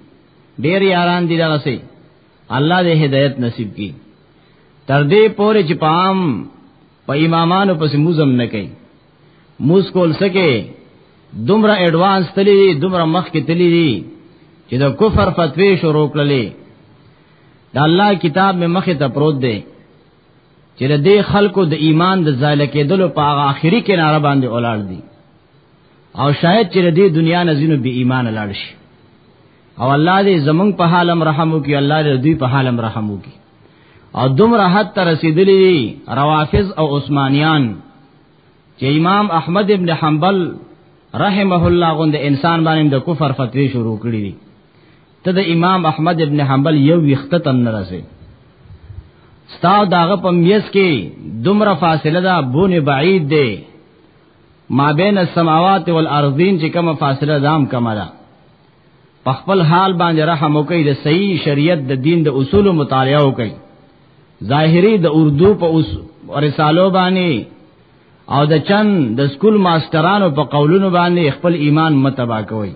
ډېر یاران دي دغه سي الله دې هدایت نصیب کړي تر دې پورې چې پام په امامانو پسې موزم نه کوي موس کول سکے دومره اډوانس تللی دومره مخ کې تللی چې د کفر فتوی شروع کړلې دا الله کتاب مې مخه ته پروت دی چې د دې خلکو د ایمان د زایل کېدلو په هغه آخري کې ناره باندې اولاد دي او شاید چې د دې دنیا نه زینو به ایمان لاړ شي او الله دې زمونږ په حالم رحم وکي الله دې دوی په حالم رحم وکي او دومره حد ته رسیدلی دي روافض او عثمانیان چې امام احمد ابن حنبل رحمه الله غوند انسان باندې د کفر فتوی شروع کړی دي ته د امام احمد ابن حنبل یو وخت تم نه رسې ستا داغه په میس کې دومره فاصله ده بونه بعید دی ما بین السماوات والارضین چې کومه فاصله دام کما ده په خپل حال باندې رحم وکړي د صحیح شریعت د دین د اصول مطالعه وکړي ظاهری د اردو په اوس رسالو باندې او د چند د سکول ماسترانو په قولونو باندې خپل ایمان متبا کوي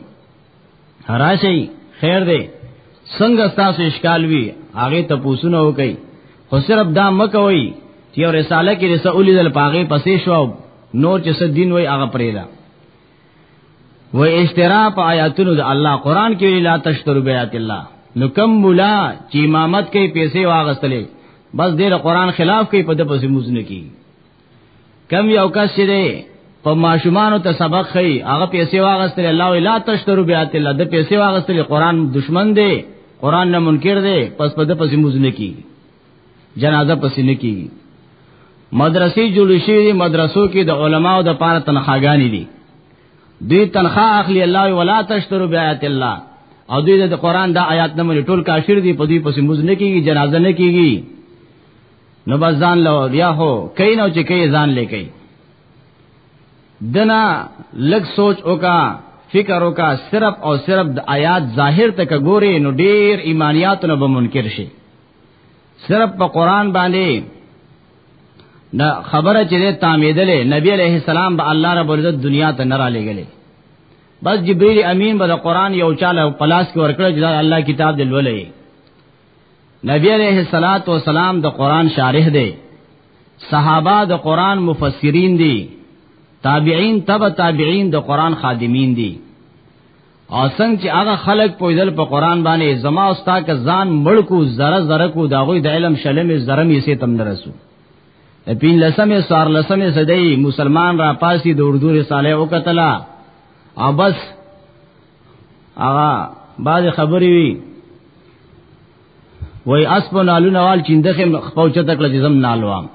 راشي خیر دی څنګه تاسو اشکال وی هغه ته پوښتنه وکي خو صرف دا مکوي چې یو رساله کې رسول دل پاغه پسې شو نور چې دین وای هغه پرې ده و اشترا په آیاتونو د الله قران کې لا تشترو بیات الله نو کم مولا چې امامت کې پیسې واغستلې بس دې قرآن خلاف کې په د پسې موزنه کې کم یو کس دی په ماشومان ته سبق خي هغه پیسې واغستل الله ولا تشترو بیات الله د پیسې واغستل قران دشمن دی قران نه منکر دی پس په د پسې مزنه کی جنازه پسې نه کی مدرسې جوړ شي مدرسو کې د علماو د پاره تنخواګانی دي دوی تنخوا اخلي الله ولا تشترو بیات الله او دوی د قران د آیات نه منې ټول کافر دي په دوی پسې مزنه کیږي جنازه نه کیږي نو بس ځان له بیا هو کین او چې کین ځان لیکي دنا لګ سوچ وکا فکر وکا صرف او صرف د آیات ظاهر تک ګوري نو ډیر ایمانیات نه به منکر شي صرف په قران باندې دا خبره چې تامیدلې نبی علیہ السلام به الله رب العزت دنیا ته نه را لګلې بس جبرئیل امین به قرآن یو چاله پلاس کې ورکړ چې الله کتاب دلولې نبی علیہ الصلات والسلام د قران شارح دی صحابه د قران مفسرین دي تابعین تبع تابعین د قران خادمین دي او څنګه چې هغه خلق پویدل په قران باندې زما او ستا که ځان مړکو زره زره کو داغوی د علم شلم زرم یې تم درسو پین لسمه سار لسمه صدې مسلمان را پاسی د اردو رساله وکتلا او بس هغه بعض خبرې وی وای اسب نالو نوال چیندخه خپوچه تکړه چې زم نالوام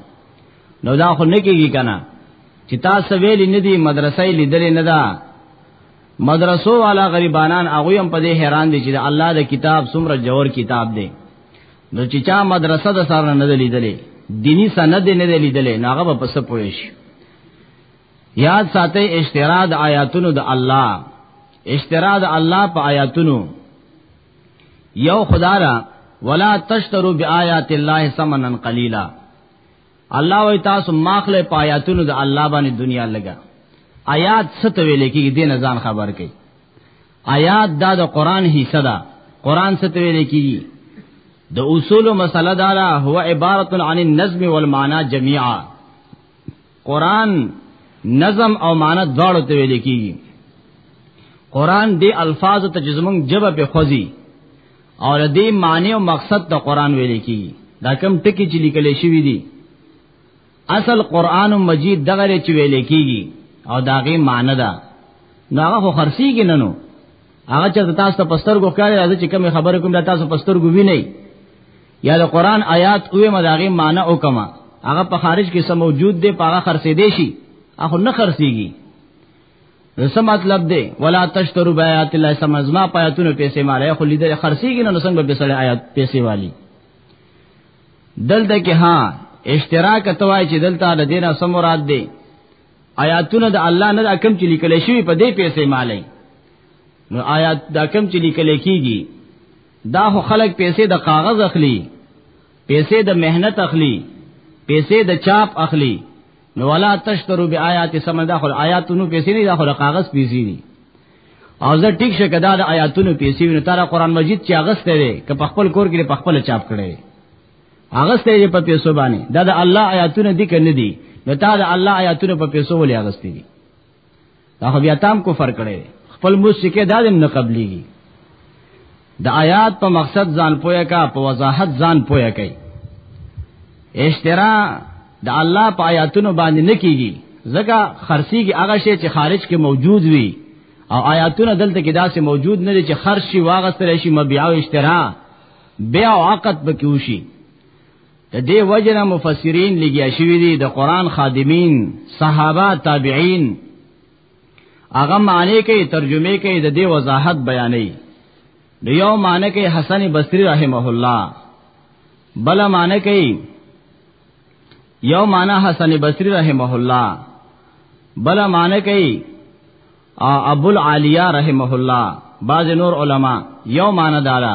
نو دا خو نه کیږي کنه چې تاسو ویل نه دی مدرسې لیدل نه دا مدرسو والا غریبانان هغه هم په دې حیران دي چې د الله د کتاب څومره جوور کتاب دی نو چې چا مدرسه د سره نه لیدلې دینی سند نه لیدلې ناغه په پس پوي شي یاد ساتي اشترا د آیاتونو د الله اشترا د الله په آیاتونو یو خدارا ولا تشترو بیاات الله ثمنا قلیلا الله وی تاسو ماخله په آیاتونو د الله باندې دنیا لګا آیات ست ویل کېږي د نزان خبر کوي آیات دا د قران حصہ ده قران ست ویل کېږي د اصول مسله دا هو عبارت عن النظم والمعنى جميعا قران نظم او معنی دواړو ته ویل کیږي قران دی الفاظ ته جزمون جبه په خوځي او دې معنی او مقصد د قران ویل کیږي دا کم ټکی چې لیکل شوی دی اصل قران مجید دغه چې ویل کیږي او داغه معنی ده نو هغه خو خرسيږي نه نو هغه چې تاسو ته پستر ګو کاری راځي چې کوم خبره کوم تاسو پستر ګو وی نه یا د قران آیات اوه مداغه معنی او کما هغه په خارج کې سم موجود دی پاغه خرڅې دی شي اخو نه خرڅيږي نو څه مطلب دی ولا تشترو بیات الله سمزما پیاتونو پیسې مالای خو لیدل خرڅيږي نو څنګه به سړی آیات پیسې والی دلته کې ها اشتراک توای چې دلته د دینه سم مراد دی آیاتونه د الله نه کم چې لیکل شوی په دې پیسې مالای نو آیات دا کم چې لیکل کیږي دا خو خلک پیسې د کاغذ اخلي پیسې د مهنت اخلي پیسې د چاپ اخلي نو ولا تشترو بی آیات سمن دا خو آیاتونو پیسې نه دا خو کاغذ پیسې دي او زه ټیک شه کدا د آیاتونو پیسې وینو تر قرآن مجید چې هغه ستره ک په خپل کور کې په خپل چاپ کړي هغه ستره په پیسو باندې دا د الله آیاتونه دي کنه دي نو تا د الله آیاتونه په پیسو ولې هغه ستري دا خو بیا تام کفر کړي خپل موسیقه دا دم نه قبليږي د آیات په مقصد ځان پوهه کا په وضاحت ځان پوهه کوي اشترا د الله په آیاتونو باندې نه کیږي ځکه خرسي کې هغه شی چې خارج کې موجود وي او آیاتونه دلته کې داسې موجود نه دي چې خرج شي واغستل شي مبيع او اشترا بيع او عقد به کیوشي د دې وجنه مفسرین لګیا شوی دي د قران خادمین صحابه تابعین هغه معنی کوي ترجمه کوي د دې وضاحت بیانې د یو معنی کوي حسن بصری رحمه الله بل معنی کوي یو معنی حسن بصری رحمه الله بل معنی کوي ابو العالیه رحمه الله بعض نور علما یو معنی دارا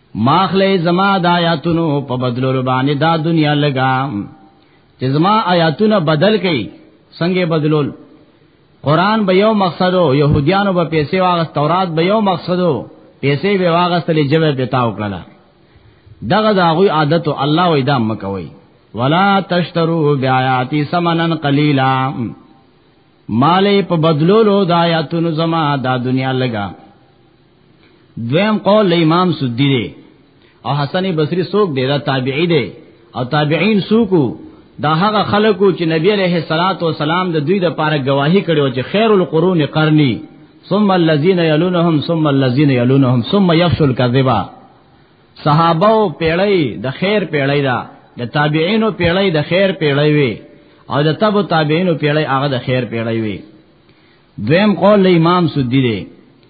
ماخله زما د آیاتونو په بدلولو باندې دا دنیا لگا چې زما آیاتونه بدل کړي څنګه بدلول قران به یو مقصد او يهوديانو به پیسې واغست تورات به یو مقصد او پیسې به واغستلې جوه به تاو کړل دغه داغوی عادت او الله و ادم مکوي ولا تشترو بیااتی سمنن قلیلا مالې په بدلولو د آیاتونو زما دا دنیا لگا دویم قول له امام سدی دی او حسن بصری سوک دی دا تابعی دی او تابعین سوکو دا هغه خلکو چې نبی علیہ الصلات والسلام د دوی د پاره گواہی کړو چې خیر القرون قرنی ثم الذين يلونهم ثم الذين يلونهم ثم يفشل الكذبا صحابه او پیړۍ د خیر پیړۍ دا د تابعینو پیړۍ د خیر پیړۍ وي او د تبع تابعینو پیړۍ هغه د خیر پیړۍ وي دویم قول امام سدی دی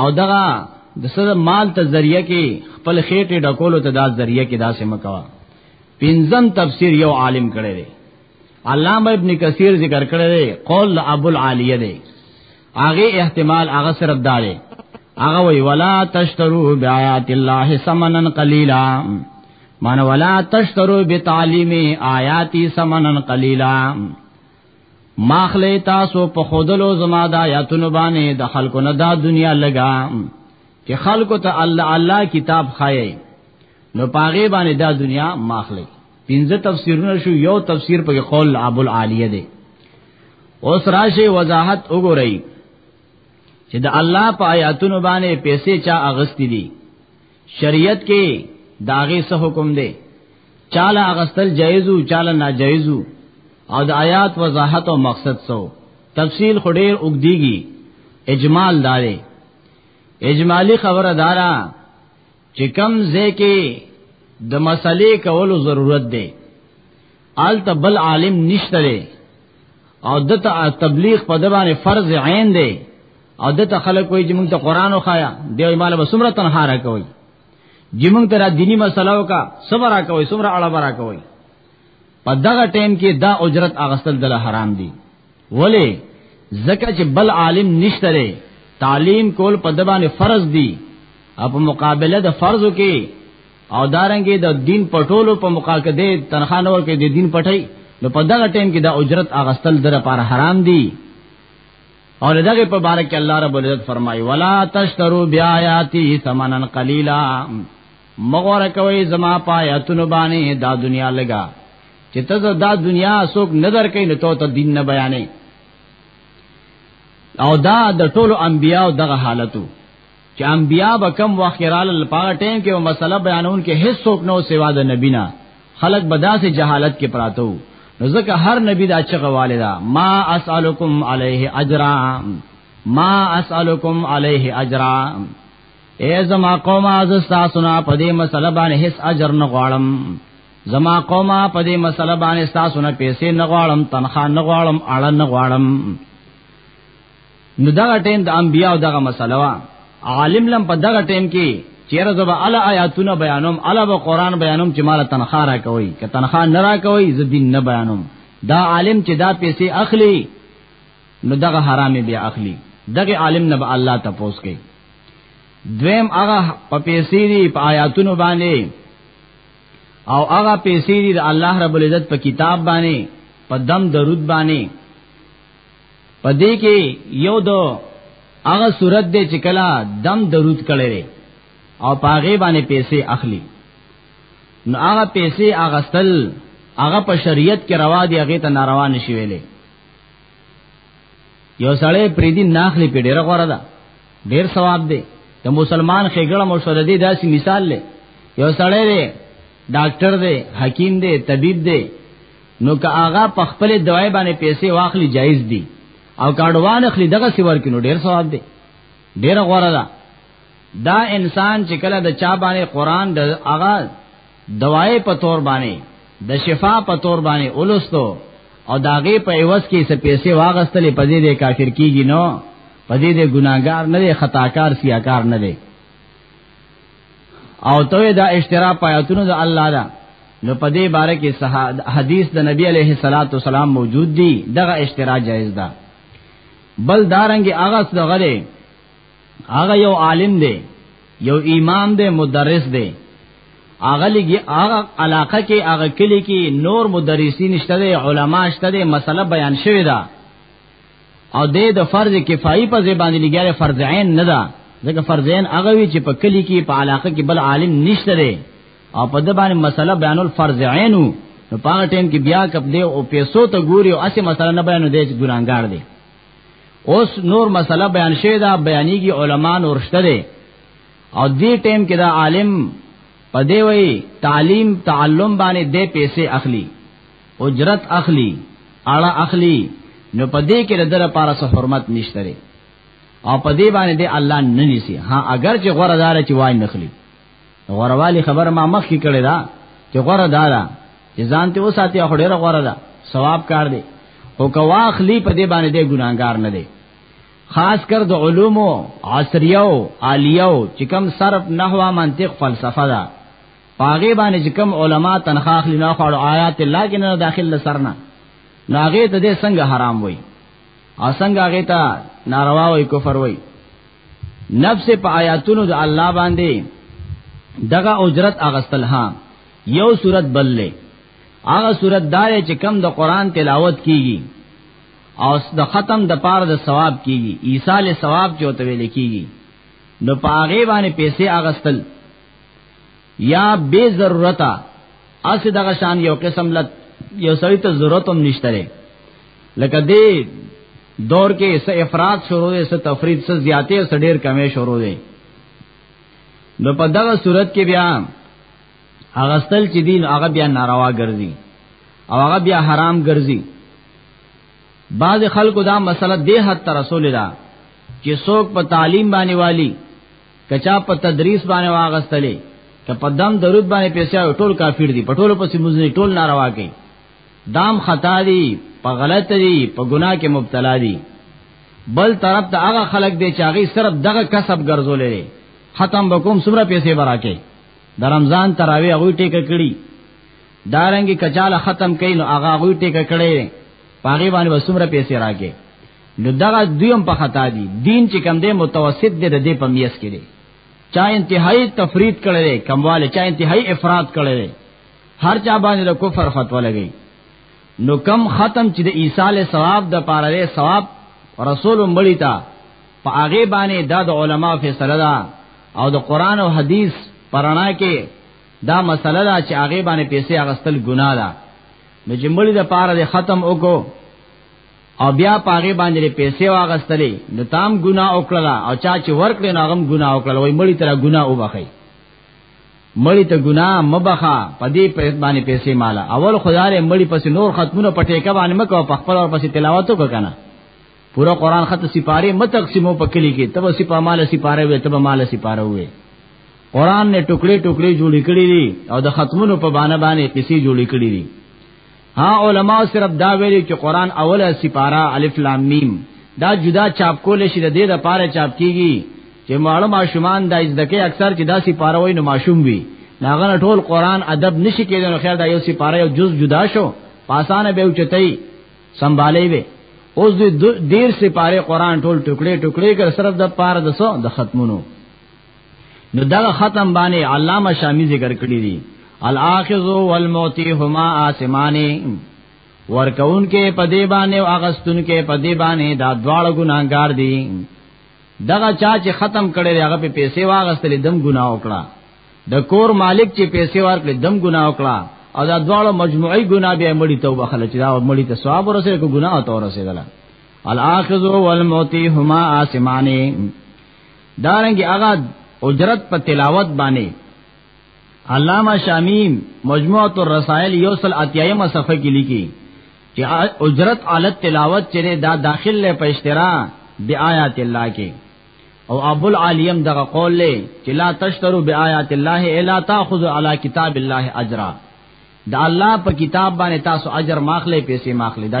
او دغه د سره مال ته ذریعہ کې خپل خېټه ډکولو ته دا ذریعہ کې داسې مکوا پنځم تفسیر یو عالم کړی دی علامه ابن کثیر ذکر کړی دی قول ابو العالیه دی هغه احتمال هغه صرف داري هغه وی ولا تشترو بیات الله ثمنن قلیلا معنی ولا تشترو بتعلیم آیاتی ثمنن قلیلا ماخلی تاسو په خودلو زما د آیاتونو باندې د خلکو نه دا دنیا لګا چې خلکو ته الله الله کتاب خایي نو پاغه باندې دا دنیا ماخلی پنځه تفسیرونه شو یو تفسیر په قول ابو العالیه دی اوس راشه وضاحت وګورئ چې د الله په آیاتونو باندې پیسې چا اغستی دي شریعت کې داغه څه حکم دی چاله اغستل جایز او چاله ناجایز او د آیات وضاحت او مقصد سو تفصیل خډیر وګدیږي اجمال داري اجمالی خبره دارا چې کم ځکه د مسلې کولو ضرورت دی آل تبل عالم نشته او د تبلیغ په دبانې فرض عین دی او د خلک وای چې موږ ته قران وخایا دی مال به سمره تنها را کوي چې موږ ته دینی مسله وکا صبر را کوي سمره اړه برا کوي په دغه ټیم کې دا اجرت اغستل دل حرام دي ولی زکه چې بل عالم نشته تعلیم کول په دبانې فرض دي اپ مقابله د فرضو کې او دارنګې د دا دین پټولو په مقاکه دې تنخواه نور کې د دین پټي نو په دغه ټیم کې دا اجرت اغستل در لپاره حرام دي اور دغه په باره کې الله رب العزت فرمایي ولا تشترو بیااتی ثمنن قلیلا مغور کوي زما پایاتونو باندې دا دنیا لگا چې ته دا دنیا سوک نظر کوي نو ته دین نه بیانې او دا د ټولو انبیاو دغه حالتو چې انبیا به کم وخت رال لپاره ټیم کې مسله بیانون کې هیڅ څوک نو سوا د نبی نه خلق بداسه جهالت کې پراته وو نو ځکه هر نبی دا چغه والدا ما اسالکم علیه اجرا ما اسالکم علیه اجرا اے زما قوم از تاسو نه په دې مسله باندې هیڅ اجر نه غواړم زما قوم په دې مسله باندې تاسو نه پیسې نه غواړم تنخواه نه غواړم اړه نه غواړم نو دا ټیم د انبیا او دغه مسله وا عالم لم په دغه ټیم کې چیرې زبا الا آیاتونه بیانوم الا به قران بیانوم چې مال تنخواه را کوي که تنخواه نه را کوي زه دین نه بیانوم دا عالم چې دا پیسې اخلي نو دغه حرام بیا اخلي دغه عالم نه به الله تپوس کوي دویم هغه په پیسې دی په آیاتونو باندې او هغه پیسې دی د الله رب العزت په کتاب باندې په دم درود باندې پدې کې یو دو هغه صورت دی چې کله دم درود کړي او پاغه باندې پیسې اخلي نو هغه پیسې اغستل هغه په شریعت کې روا دی هغه ته ناروا نشي ویلې یو سړی پریدي ناخلی په ډیره غوړه ده ډیر ثواب دی د مسلمان خېګړه مو شو د دې داسې مثال لې یو سړی دی ډاکټر دی حکیم دی طبيب دی نو که هغه په خپل دوايي باندې پیسې واخلي جایز دي او کاډوان اخلي دغه سی ورکې نو ډیر ثواب دی ډیر غوړه ده دا انسان چې کله د چا باندې قران د هغه دوايي په تور باندې د شفا په تور باندې اولستو او داغه په ایواز کې څه پیسې واغستلې پدې دې کافر کیږي نو پدې دې ګناګار نه دې خطاکار سیاکار نه دې او ته دا اشترا پایاتونو د الله دا نو په دې باره کې حدیث د نبی علیه الصلاۃ والسلام موجود دی دغه اشترا جایز ده بل دارنګ هغه څنګه دی هغه یو عالم دی یو امام دی مدرس دی هغه لګي هغه علاقه کې هغه کلی کې نور مدرسین شته دي علما شته دي مسله بیان شوی ده او دې د فرض کفایي په ځای باندې لګیاره فرض عین نه ده ځکه فرض عین هغه وی چې په کلی کې په علاقه کې بل عالم نشته دی او په دې باندې مسله بیان الفرض عین نو په هغه ټیم کې بیا کپ دی او پیسو ته ګوري او اسی مسله نه بیان دی چې ګورانګار دی اوس نور مسله بیان شوی دا بیانېږي علما نور شته دی او دې ټیم کې دا عالم په دې وی تعلیم تعلم باندې دې پیسې اخلي اجرت اخلی اړه اخلی نو په دې کې د در لپاره څه حرمت نشته لري او په دې باندې د الله نه نيسي ها اگر چې غوړه دار چې وای نخلي غوړه والی خبر ما مخ کې کړی دا چې غوړه دار چې ځان ته وساتي او ډېر غوړه ده ثواب کار دی او کواخلی په دې باندې د ګناګار نه دی خاص کر د علوم عصریو عالیو چې کم صرف نحوه منطق فلسفه ده پاغه باندې چې کوم علما تنخوا اخلي نه خړو آیات الله کې نه داخل سرنا ناغه ته دې څنګه حرام وای او څنګه هغه ته ناروا وای کفر وای نفس په آیاتونو د الله باندې دغه اجرت اغستل ها یو صورت بللې هغه صورت دار چې کم د قران تلاوت کیږي او د ختم د پاره د ثواب کیږي عیسی له ثواب چوتوي لیکيږي نو پاغه باندې پیسې اغستل یا بے ضرورتا اسی دغه شان یو قسم لت یو سړی ته ضرورت هم نشته لري لکه دې دور کې سه افراد شروع دي سه تفرید سه زیاتې سه ډیر کمې شروع دي نو په دغه صورت کې بیا هغه ستل چې دین هغه بیا ناروا ګرځي او هغه بیا حرام ګرځي بعض خلکو دا مسله دې حد تر رسول دا چې څوک په تعلیم باندې والی کچا په تدریس باندې واغستلې که په دم درود باندې پیسې ټول کافر دي په ټولو پسې مزنی ټول ناروا کوي دام خطا دي په غلط دي په ګناه کې مبتلا دي بل طرف ته هغه خلک دي چې هغه صرف دغه کسب ګرځولې ختم بکوم سمره پیسې براکه د رمضان تراوی هغه ټیکه کړی دارنګي کچاله ختم کین او هغه هغه ټیکه کړی پاغي باندې وسمره پیسې راکې نو دغه دویم په خطا دي دین چې کم دی متوسط دی د دې په میس کې دی چا انتهایی تفرید کړی دی کمواله چا انتهایی افراد کړی دی هر چا باندې د کفر فتوا لګی نو کم ختم چې د عیسی له ثواب د پاره له ثواب رسول مړی تا په هغه باندې دا د علما فیصله ده او د قران او حدیث پرانا کې دا مسله ده چې هغه باندې پیسې اغستل ګناه ده نو چې مړی د پاره د ختم وکړو او بیا پاغه باندې پیسې واغستلې نو تام ګنا وکړه او چا چې ورکړې نو هغه ګنا وکړه وای مړی تر ګنا وبخې مړی ته ګنا مبخا پدې په باندې پیسې مالا اول خدای مړی پس نور ختمونه پټې کا باندې مکو په خپل اور پسې تلاوت وکنه پورا قران خط سپاره مت تقسیمو پکلی کې تب سپا مال سپاره وې تب مال سپاره وې قران نے ټوکړي ټوکړي جوړې کړې دي او د ختمونو په باندې باندې قصې جوړې کړې دي ها علما صرف دا ویلي چې قران اوله سپاره الف لام میم دا جدا چاپ کول شي د دې لپاره چاپ کیږي چې ماړه ماشومان د ازدکه اکثر چې دا سپاره وای نو ماشوم وي ناغه ټول قران ادب نشي کېدل نو خیر دا یو سپاره یو جز جدا شو پاسانه به اوچتای سنبالې وي اوس دې دیر سپاره قران ټول ټوکړي ټوکړي کر صرف د پاره د سو د ختمونو نو دا ختم باندې علامه شامی ذکر کړی دی الاخذ والموتی هما آسمانی ورکون کې پدی باندې او اغستون کې پدی باندې دا دواړه ګناګار دي دغه چا چې ختم کړي هغه په پیسې واغستلې دم ګنا وکړه د کور مالک چې پیسې ورکړي دم ګنا وکړه او دا دواړه مجموعي ګنا به مړی توبه خلک دا مړی ته ثواب ورسره کو ګنا او تور رسیدله الاخذ والموتی هما آسمانی دارنګ هغه اجرت په تلاوت باندې علامہ شامیم مجموعه الرسائل یوصل اتیایمه صفحه کې لیکي چې اجرت علی تلاوت چې دا داخل له په اشترا د آیات الله کې او ابو العالیم دغه قول له چې لا تشترو بیاات الله الا تاخذ علی کتاب الله اجرا دا الله په کتاب باندې تاسو اجر ماخلې پیسې ماخلې دا